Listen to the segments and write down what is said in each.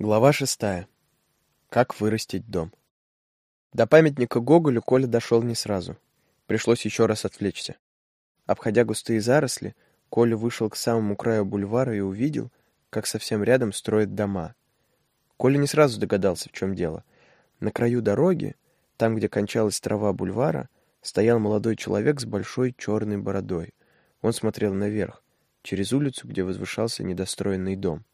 Глава шестая. Как вырастить дом. До памятника Гоголю Коля дошел не сразу. Пришлось еще раз отвлечься. Обходя густые заросли, Коля вышел к самому краю бульвара и увидел, как совсем рядом строят дома. Коля не сразу догадался, в чем дело. На краю дороги, там, где кончалась трава бульвара, стоял молодой человек с большой черной бородой. Он смотрел наверх, через улицу, где возвышался недостроенный дом.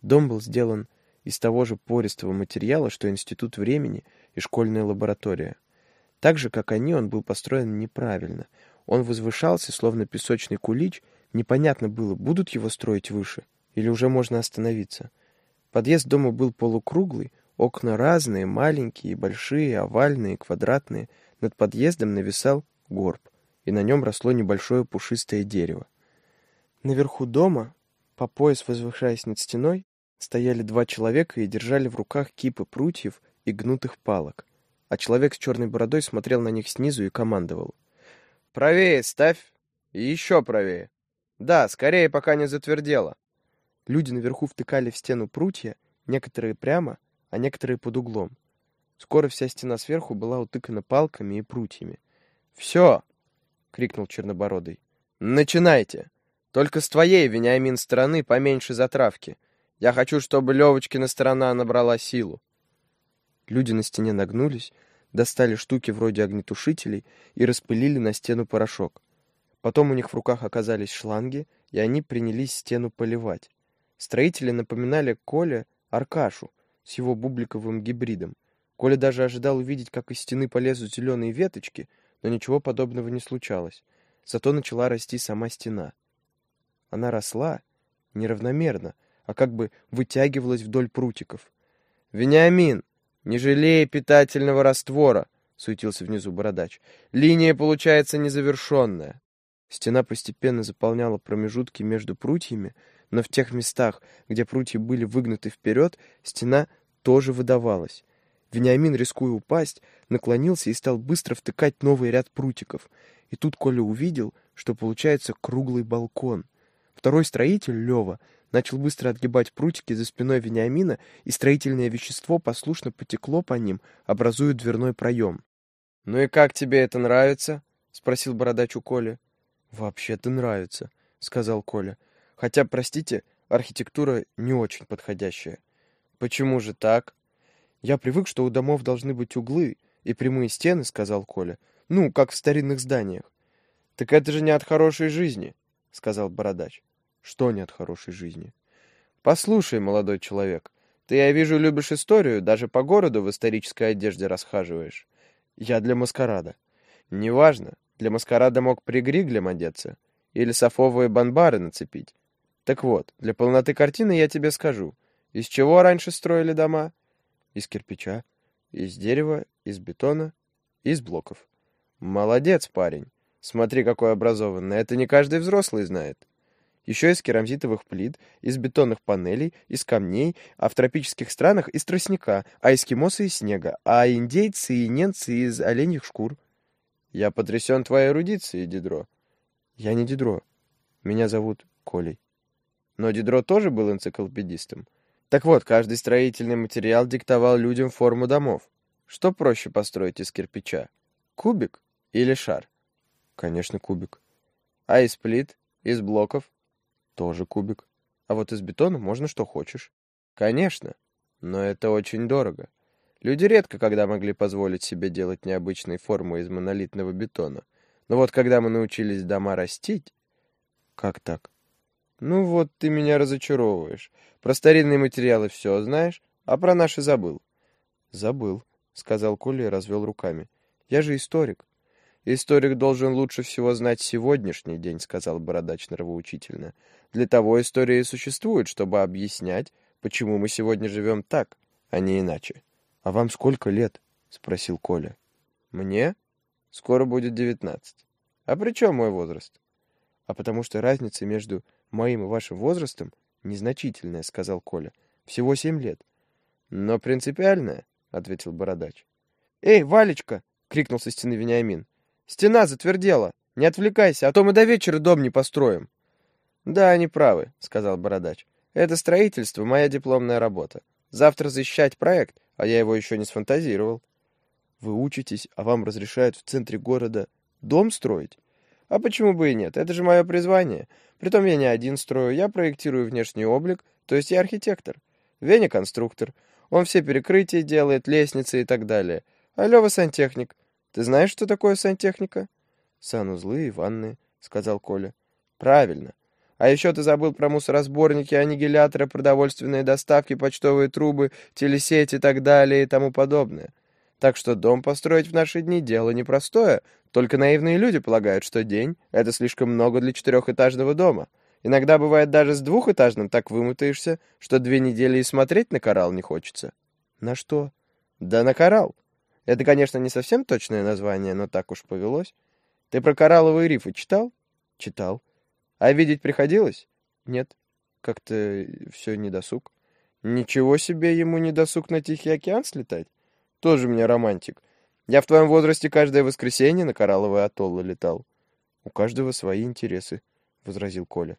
Дом был сделан из того же пористого материала, что Институт времени и школьная лаборатория. Так же, как они, он был построен неправильно. Он возвышался, словно песочный кулич, непонятно было, будут его строить выше, или уже можно остановиться. Подъезд дома был полукруглый, окна разные, маленькие, большие, овальные, квадратные. Над подъездом нависал горб, и на нем росло небольшое пушистое дерево. Наверху дома, по пояс возвышаясь над стеной, стояли два человека и держали в руках кипы прутьев и гнутых палок, а человек с черной бородой смотрел на них снизу и командовал. «Правее ставь! И еще правее! Да, скорее, пока не затвердело!» Люди наверху втыкали в стену прутья, некоторые прямо, а некоторые под углом. Скоро вся стена сверху была утыкана палками и прутьями. «Все!» — крикнул Чернобородый. «Начинайте! Только с твоей, Вениамин, стороны поменьше затравки. Я хочу, чтобы Левочкина сторона набрала силу. Люди на стене нагнулись, достали штуки вроде огнетушителей и распылили на стену порошок. Потом у них в руках оказались шланги, и они принялись стену поливать. Строители напоминали Коле Аркашу с его бубликовым гибридом. Коля даже ожидал увидеть, как из стены полезут зеленые веточки, но ничего подобного не случалось. Зато начала расти сама стена. Она росла неравномерно, а как бы вытягивалась вдоль прутиков. «Вениамин, не жалей питательного раствора!» — суетился внизу бородач. «Линия получается незавершенная». Стена постепенно заполняла промежутки между прутьями, но в тех местах, где прутья были выгнуты вперед, стена тоже выдавалась. Вениамин, рискуя упасть, наклонился и стал быстро втыкать новый ряд прутиков. И тут Коля увидел, что получается круглый балкон. Второй строитель, Лева, начал быстро отгибать прутики за спиной Вениамина, и строительное вещество послушно потекло по ним, образуя дверной проем. «Ну и как тебе это нравится?» — спросил бородач у Коли. «Вообще-то нравится», — сказал Коля. «Хотя, простите, архитектура не очень подходящая». «Почему же так?» «Я привык, что у домов должны быть углы и прямые стены», — сказал Коля. «Ну, как в старинных зданиях». «Так это же не от хорошей жизни», — сказал бородач. Что не от хорошей жизни? Послушай, молодой человек, ты, я вижу, любишь историю, даже по городу в исторической одежде расхаживаешь. Я для маскарада. Неважно, для маскарада мог пригриглем одеться или софовые банбары нацепить. Так вот, для полноты картины я тебе скажу. Из чего раньше строили дома? Из кирпича, из дерева, из бетона, из блоков. Молодец, парень. Смотри, какой образованный. Это не каждый взрослый знает еще из керамзитовых плит, из бетонных панелей, из камней, а в тропических странах из тростника, а эскимосы из снега, а индейцы и ненцы из оленьих шкур. Я потрясен твоей эрудицией, Дидро. Я не Дидро. Меня зовут Колей. Но Дидро тоже был энциклопедистом. Так вот, каждый строительный материал диктовал людям форму домов. Что проще построить из кирпича? Кубик или шар? Конечно, кубик. А из плит? Из блоков? Тоже кубик. А вот из бетона можно что хочешь. Конечно, но это очень дорого. Люди редко когда могли позволить себе делать необычные формы из монолитного бетона. Но вот когда мы научились дома растить... Как так? Ну вот ты меня разочаровываешь. Про старинные материалы все знаешь, а про наши забыл. Забыл, сказал Коля и развел руками. Я же историк. «Историк должен лучше всего знать сегодняшний день», — сказал Бородач нравоучительно. «Для того история и существует, чтобы объяснять, почему мы сегодня живем так, а не иначе». «А вам сколько лет?» — спросил Коля. «Мне? Скоро будет девятнадцать. А при чем мой возраст?» «А потому что разница между моим и вашим возрастом незначительная», — сказал Коля. «Всего семь лет». «Но принципиальная», — ответил Бородач. «Эй, Валечка!» — крикнул со стены Вениамин. Стена затвердела. Не отвлекайся, а то мы до вечера дом не построим. Да, они правы, сказал бородач. Это строительство моя дипломная работа. Завтра защищать проект, а я его еще не сфантазировал. Вы учитесь, а вам разрешают в центре города дом строить? А почему бы и нет? Это же мое призвание. Притом я не один строю, я проектирую внешний облик, то есть я архитектор. Веня конструктор. Он все перекрытия делает, лестницы и так далее. А Лёва сантехник. Ты знаешь, что такое сантехника? Санузлы и ванны, сказал Коля. Правильно. А еще ты забыл про мусоросборники, аннигиляторы, продовольственные доставки, почтовые трубы, телесети и так далее и тому подобное. Так что дом построить в наши дни дело непростое. Только наивные люди полагают, что день — это слишком много для четырехэтажного дома. Иногда бывает даже с двухэтажным так вымотаешься, что две недели и смотреть на коралл не хочется. На что? Да на коралл. Это, конечно, не совсем точное название, но так уж повелось. Ты про коралловые рифы читал? Читал. А видеть приходилось? Нет. Как-то все недосуг. Ничего себе ему недосуг на Тихий океан слетать? Тоже мне романтик. Я в твоем возрасте каждое воскресенье на коралловые атоллы летал. У каждого свои интересы, — возразил Коля.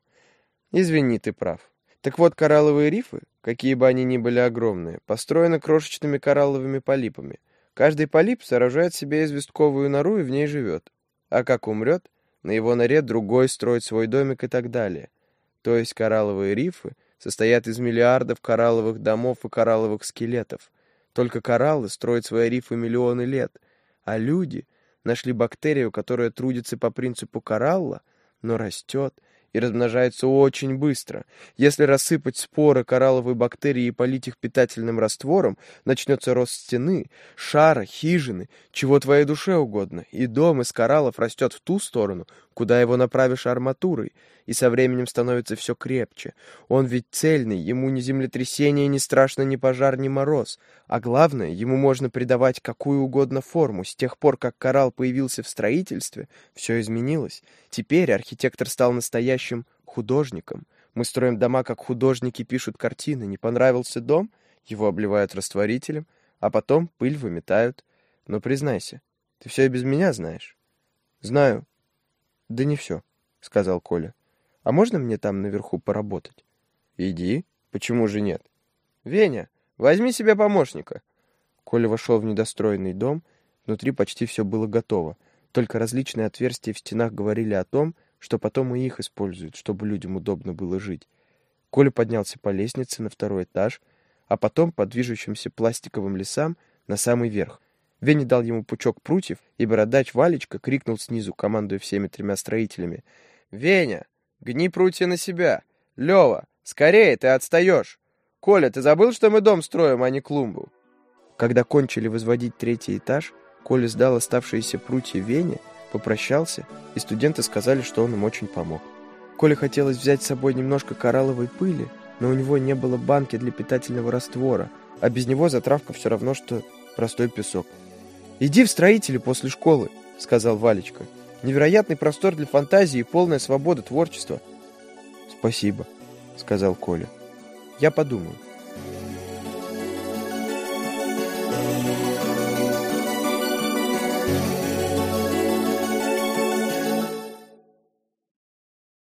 Извини, ты прав. Так вот, коралловые рифы, какие бы они ни были огромные, построены крошечными коралловыми полипами. Каждый полип сооружает себе известковую нору и в ней живет. А как умрет, на его норе другой строит свой домик и так далее. То есть коралловые рифы состоят из миллиардов коралловых домов и коралловых скелетов — только кораллы строят свои рифы миллионы лет, а люди нашли бактерию, которая трудится по принципу коралла, но растет и размножается очень быстро. Если рассыпать споры коралловой бактерии и полить их питательным раствором, начнется рост стены, шара, хижины, чего твоей душе угодно, и дом из кораллов растет в ту сторону, куда его направишь арматурой, и со временем становится все крепче. Он ведь цельный, ему ни землетрясение, ни страшно ни пожар, ни мороз. А главное, ему можно придавать какую угодно форму. С тех пор, как коралл появился в строительстве, все изменилось. Теперь архитектор стал настоящим художником. Мы строим дома, как художники пишут картины. Не понравился дом? Его обливают растворителем, а потом пыль выметают. Но признайся, ты все и без меня знаешь. Знаю, «Да не все», — сказал Коля. «А можно мне там наверху поработать?» «Иди. Почему же нет?» «Веня, возьми себе помощника». Коля вошел в недостроенный дом. Внутри почти все было готово. Только различные отверстия в стенах говорили о том, что потом и их используют, чтобы людям удобно было жить. Коля поднялся по лестнице на второй этаж, а потом по движущимся пластиковым лесам на самый верх — Веня дал ему пучок прутьев, и бородач Валечка крикнул снизу, командуя всеми тремя строителями. «Веня, гни прутья на себя! Лева, скорее, ты отстаешь! Коля, ты забыл, что мы дом строим, а не клумбу?» Когда кончили возводить третий этаж, Коля сдал оставшиеся прутья Вене, попрощался, и студенты сказали, что он им очень помог. Коле хотелось взять с собой немножко коралловой пыли, но у него не было банки для питательного раствора, а без него затравка все равно, что простой песок. «Иди в строители после школы», — сказал Валечка. «Невероятный простор для фантазии и полная свобода творчества». «Спасибо», — сказал Коля. «Я подумаю».